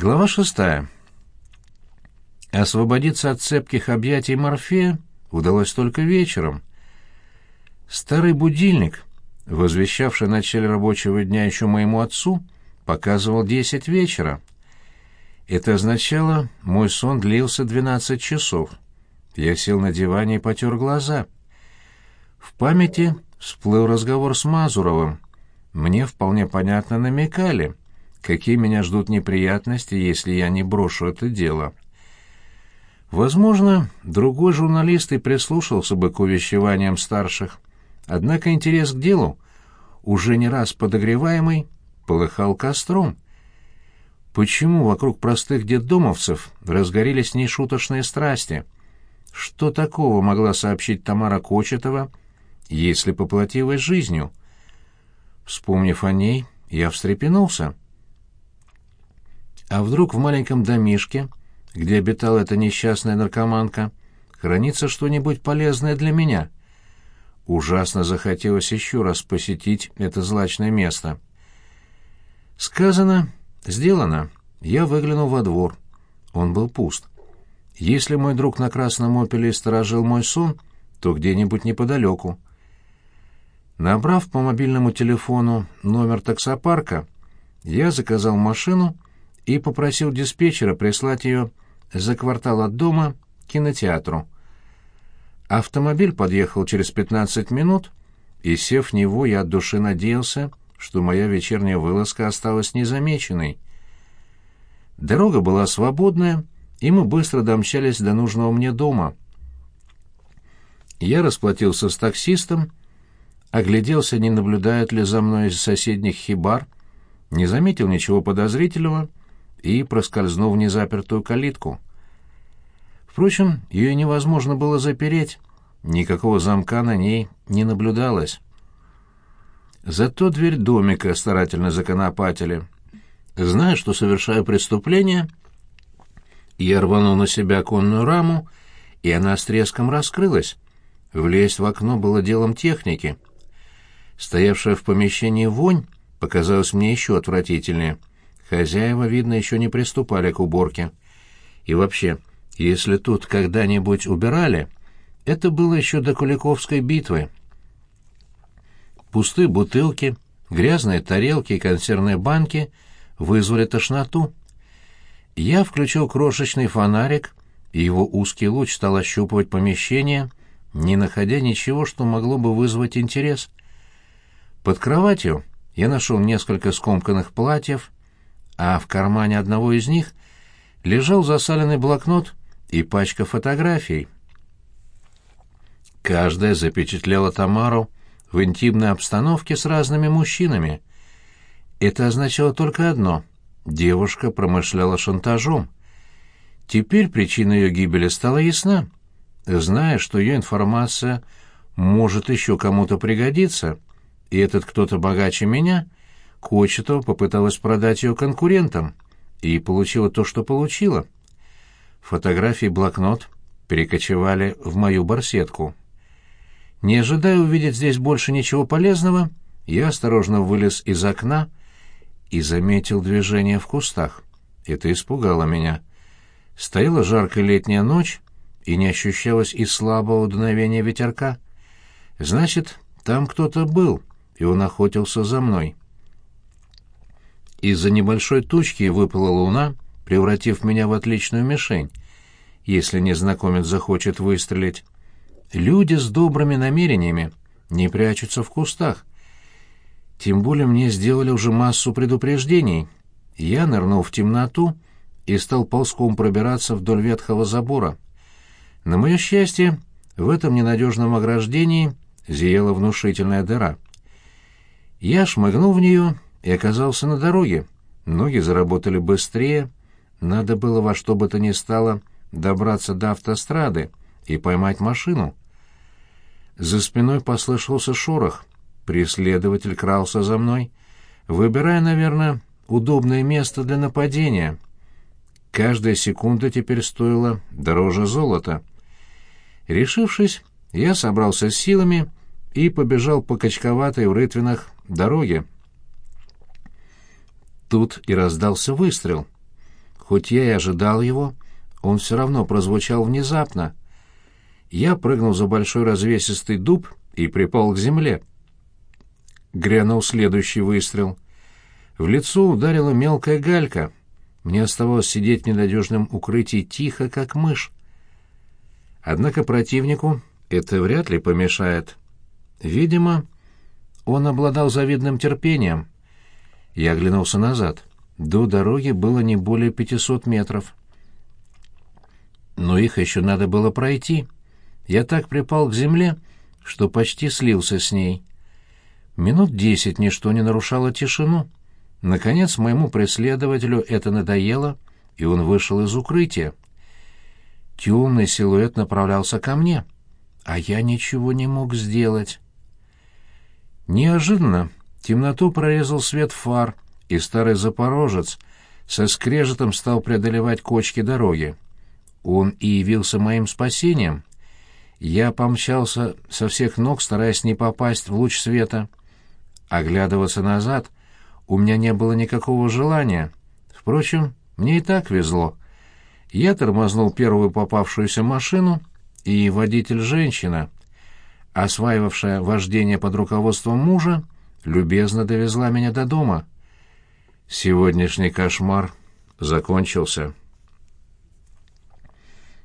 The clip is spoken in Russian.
Глава шестая. Освободиться от цепких объятий Морфея удалось только вечером. Старый будильник, возвещавший начале рабочего дня еще моему отцу, показывал десять вечера. Это означало, мой сон длился двенадцать часов. Я сел на диване и потер глаза. В памяти всплыл разговор с Мазуровым. Мне вполне понятно намекали — какие меня ждут неприятности, если я не брошу это дело. Возможно, другой журналист и прислушался бы к увещеваниям старших, однако интерес к делу, уже не раз подогреваемый, полыхал костром. Почему вокруг простых детдомовцев разгорелись нешуточные страсти? Что такого могла сообщить Тамара Кочетова, если поплатилась жизнью? Вспомнив о ней, я встрепенулся. А вдруг в маленьком домишке, где обитала эта несчастная наркоманка, хранится что-нибудь полезное для меня? Ужасно захотелось еще раз посетить это злачное место. Сказано, сделано. Я выглянул во двор. Он был пуст. Если мой друг на красном опеле сторожил мой сон, то где-нибудь неподалеку. Набрав по мобильному телефону номер таксопарка, я заказал машину и попросил диспетчера прислать ее за квартал от дома к кинотеатру. Автомобиль подъехал через 15 минут, и, сев в него, я от души надеялся, что моя вечерняя вылазка осталась незамеченной. Дорога была свободная, и мы быстро домчались до нужного мне дома. Я расплатился с таксистом, огляделся, не наблюдает ли за мной из соседних хибар, не заметил ничего подозрительного — и проскользнул в незапертую калитку. Впрочем, ее невозможно было запереть, никакого замка на ней не наблюдалось. Зато дверь домика старательно законопатили. Зная, что совершаю преступление, я рванул на себя оконную раму, и она с треском раскрылась. Влезть в окно было делом техники. Стоявшая в помещении вонь показалась мне еще отвратительнее — Хозяева, видно, еще не приступали к уборке. И вообще, если тут когда-нибудь убирали, это было еще до Куликовской битвы. Пустые бутылки, грязные тарелки и консервные банки вызвали тошноту. Я включил крошечный фонарик, и его узкий луч стал ощупывать помещение, не находя ничего, что могло бы вызвать интерес. Под кроватью я нашел несколько скомканных платьев, а в кармане одного из них лежал засаленный блокнот и пачка фотографий. Каждая запечатлела Тамару в интимной обстановке с разными мужчинами. Это означало только одно — девушка промышляла шантажом. Теперь причина ее гибели стала ясна. Зная, что ее информация может еще кому-то пригодиться, и этот кто-то богаче меня — Кочетова попыталась продать ее конкурентам и получила то, что получила. Фотографии блокнот перекочевали в мою барсетку. Не ожидая увидеть здесь больше ничего полезного, я осторожно вылез из окна и заметил движение в кустах. Это испугало меня. Стояла жаркая летняя ночь, и не ощущалось и слабого дуновения ветерка. Значит, там кто-то был, и он охотился за мной. Из-за небольшой тучки выпала луна, превратив меня в отличную мишень, если незнакомец захочет выстрелить. Люди с добрыми намерениями не прячутся в кустах. Тем более мне сделали уже массу предупреждений. Я нырнул в темноту и стал ползком пробираться вдоль ветхого забора. На мое счастье, в этом ненадежном ограждении зияла внушительная дыра. Я шмыгнул в нее и оказался на дороге. Ноги заработали быстрее, надо было во что бы то ни стало добраться до автострады и поймать машину. За спиной послышался шорох. Преследователь крался за мной, выбирая, наверное, удобное место для нападения. Каждая секунда теперь стоила дороже золота. Решившись, я собрался с силами и побежал по качковатой в рытвинах дороге. Тут и раздался выстрел. Хоть я и ожидал его, он все равно прозвучал внезапно. Я прыгнул за большой развесистый дуб и припал к земле. Грянул следующий выстрел. В лицо ударила мелкая галька. Мне оставалось сидеть в ненадежном укрытии тихо, как мышь. Однако противнику это вряд ли помешает. Видимо, он обладал завидным терпением. Я оглянулся назад. До дороги было не более пятисот метров. Но их еще надо было пройти. Я так припал к земле, что почти слился с ней. Минут десять ничто не нарушало тишину. Наконец моему преследователю это надоело, и он вышел из укрытия. Темный силуэт направлялся ко мне, а я ничего не мог сделать. Неожиданно темноту прорезал свет фар, и старый запорожец со скрежетом стал преодолевать кочки дороги. Он и явился моим спасением. Я помчался со всех ног, стараясь не попасть в луч света. Оглядываться назад у меня не было никакого желания. Впрочем, мне и так везло. Я тормознул первую попавшуюся машину, и водитель женщина, осваивавшая вождение под руководством мужа, любезно довезла меня до дома. Сегодняшний кошмар закончился.